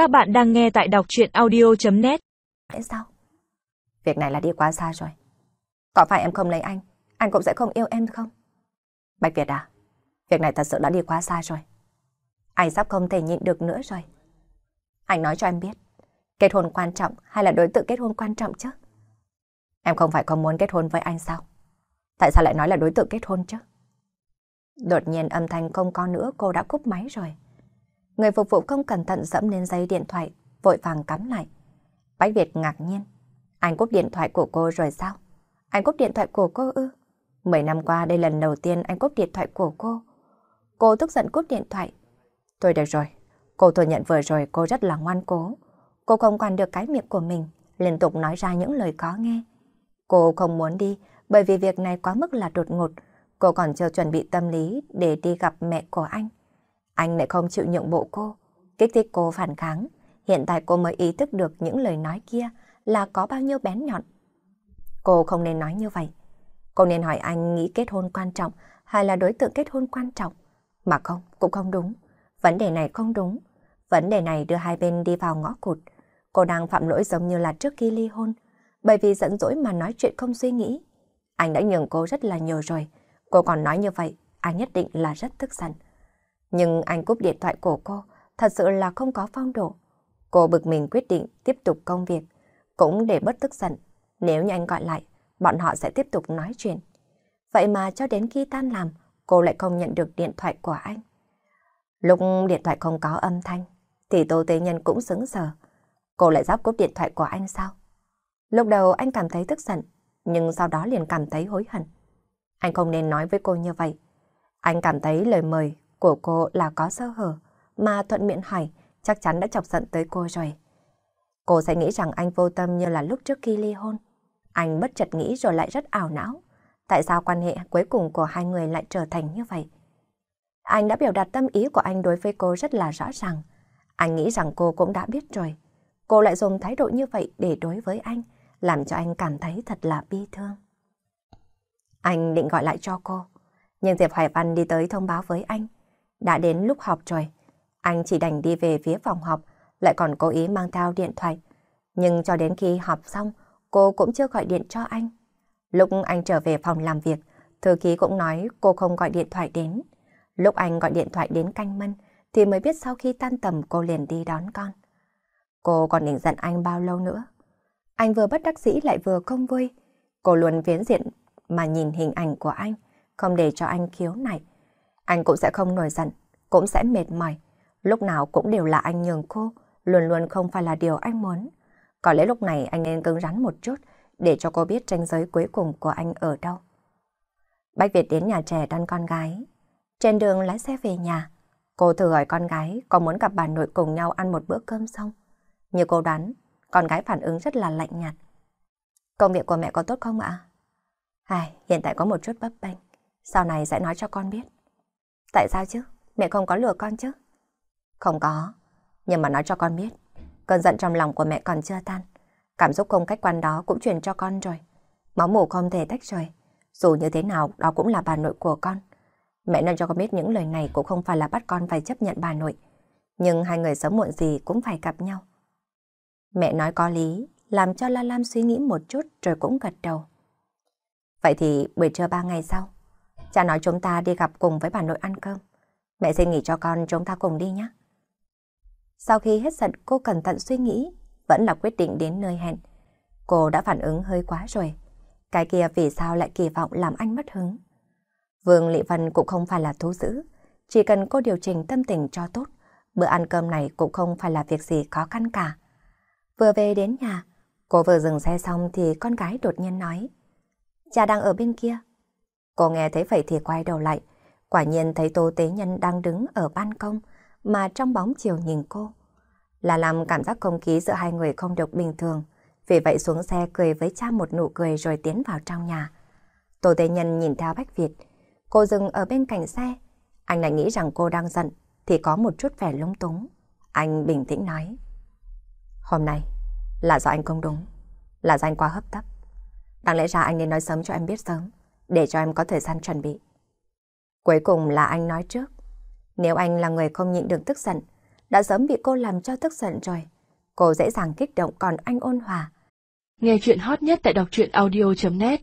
Các bạn đang nghe tại đọc chuyện audio.net sao? Việc này là đi quá xa rồi. Có phải em không lấy anh, anh cũng sẽ không yêu em không? Bạch Việt à, việc này thật sự đã đi quá xa rồi. Anh sắp không thể nhịn được nữa rồi. Anh nói cho em biết, kết hôn quan trọng hay là đối tượng kết hôn quan trọng chứ? Em không phải không muốn kết hôn với anh sao? Tại sao lại nói là đối tượng kết hôn chứ? Đột nhiên âm thanh không có nữa cô đã cúp máy rồi. Người phục vụ không cẩn thận dẫm lên dây điện thoại, vội vàng cắm lại. Bách Việt ngạc nhiên. Anh cúp điện thoại của cô rồi sao? Anh cúp điện thoại của cô ư? Mười năm qua đây lần đầu tiên anh cúp điện thoại của cô. Cô tức giận cúp điện thoại. Thôi được rồi, cô thừa nhận vừa rồi cô rất là ngoan cố. Cô không quản được cái miệng của mình, liên tục nói ra những lời khó nghe. Cô không muốn đi bởi vì việc này quá mức là đột ngột. Cô còn chưa chuẩn bị tâm lý để đi gặp mẹ của anh. Anh lại không chịu nhượng bộ cô, kích thích cô phản kháng. Hiện tại cô mới ý thức được những lời nói kia là có bao nhiêu bén nhọn. Cô không nên nói như vậy. Cô nên hỏi anh nghĩ kết hôn quan trọng hay là đối tượng kết hôn quan trọng. Mà không, cũng không đúng. Vấn đề này không đúng. Vấn đề này đưa hai bên đi vào ngõ cụt. Cô đang phạm lỗi giống như là trước khi ly hôn. Bởi vì giận dỗi mà nói chuyện không suy nghĩ. Anh đã nhường cô rất là nhiều rồi. Cô còn nói như vậy, anh nhất định là rất tức giận. Nhưng anh cúp điện thoại của cô, thật sự là không có phong độ. Cô bực mình quyết định tiếp tục công việc, cũng để bất tức giận. Nếu như anh gọi lại, bọn họ sẽ tiếp tục nói chuyện. Vậy mà cho đến khi tan làm, cô lại không nhận được điện thoại của anh. Lúc điện thoại không có âm thanh, thì Tô Tế Nhân cũng sững sờ. Cô lại giáp cúp điện thoại của anh sao? Lúc đầu anh cảm thấy tức giận, nhưng sau đó liền cảm thấy hối hận. Anh không nên nói với cô như vậy. Anh cảm thấy lời mời của cô là có sơ hở, mà thuận miệng hỏi chắc chắn đã chọc giận tới cô rồi. Cô sẽ nghĩ rằng anh vô tâm như là lúc trước khi ly hôn. Anh bất chợt nghĩ rồi lại rất ảo não. Tại sao quan hệ cuối cùng của hai người lại trở thành như vậy? Anh đã biểu đạt tâm ý của anh đối với cô rất là rõ ràng. Anh nghĩ rằng cô cũng đã biết rồi. Cô lại dùng thái độ như vậy để đối với anh, làm cho anh cảm thấy thật là bi thương. Anh định gọi lại cho cô, nhưng Diệp Hoài Văn đi tới thông báo với anh. Đã đến lúc họp rồi, anh chỉ đành đi về phía phòng họp, lại còn cố ý mang theo điện thoại. Nhưng cho đến khi họp xong, cô cũng chưa gọi điện cho anh. Lúc anh trở về phòng làm việc, thư ký cũng nói cô không gọi điện thoại đến. Lúc anh gọi điện thoại đến canh mân, thì mới biết sau khi tan tầm cô liền đi đón con. Cô còn định giận anh bao lâu nữa? Anh vừa bất đắc dĩ lại vừa không vui. Cô luôn phiến diện mà nhìn hình ảnh của anh, không để cho anh khiếu nảy. Anh cũng sẽ không nổi giận, cũng sẽ mệt mỏi. Lúc nào cũng đều là anh nhường cô, luôn luôn không phải là điều anh muốn. Có lẽ lúc này anh nên cứng rắn một chút để cho cô biết tranh giới cuối cùng của anh ở đâu. Bách Việt đến nhà trẻ đón con gái. Trên đường lái xe về nhà, cô thử hỏi con gái có muốn gặp bà nội cùng nhau ăn một bữa cơm xong. Như cô đoán, con gái phản ứng rất là lạnh nhạt. Công việc của mẹ có tốt không ạ? Ai, hiện tại có một chút bấp bênh, sau này sẽ nói cho con biết. Tại sao chứ? Mẹ không có lừa con chứ? Không có, nhưng mà nói cho con biết, cơn giận trong lòng của mẹ còn chưa tan. Cảm xúc không cách quan đó cũng truyền cho con rồi. Máu mủ không thể tách rời. Dù như thế nào, đó cũng là bà nội của con. Mẹ nên cho con biết những lời này cũng không phải là bắt con phải chấp nhận bà nội. Nhưng hai người sớm muộn gì cũng phải gặp nhau. Mẹ nói có lý, làm cho La Lam suy nghĩ một chút rồi cũng gật đầu. Vậy thì buổi trưa ba ngày sau, cha nói chúng ta đi gặp cùng với bà nội ăn cơm. Mẹ xin nghỉ cho con chúng ta cùng đi nhé. Sau khi hết giận cô cẩn thận suy nghĩ, vẫn là quyết định đến nơi hẹn. Cô đã phản ứng hơi quá rồi. Cái kia vì sao lại kỳ vọng làm anh mất hứng. Vương Lị Vân cũng không phải là thú dữ. Chỉ cần cô điều chỉnh tâm tình cho tốt, bữa ăn cơm này cũng không phải là việc gì khó khăn cả. Vừa về đến nhà, cô vừa dừng xe xong thì con gái đột nhiên nói. Cha đang ở bên kia. Cô nghe thấy vậy thì quay đầu lại. Quả nhiên thấy Tô Tế Nhân đang đứng ở ban công mà trong bóng chiều nhìn cô. Là làm cảm giác không khí giữa hai người không được bình thường. Vì vậy xuống xe cười với cha một nụ cười rồi tiến vào trong nhà. Tô Tế Nhân nhìn theo Bách Việt. Cô dừng ở bên cạnh xe. Anh lại nghĩ rằng cô đang giận thì có một chút vẻ lung túng. Anh bình tĩnh nói. Hôm nay là do anh không đúng. Là do anh quá hấp tấp. Đáng lẽ ra anh nên nói sớm cho em biết sớm, để cho em có thời gian chuẩn bị. Cuối cùng là anh nói trước. Nếu anh là người không nhịn được tức giận, đã sớm bị cô làm cho tức giận rồi. Cô dễ dàng kích động còn anh ôn hòa. Nghe chuyện hot nhất tại đọc truyện audio.net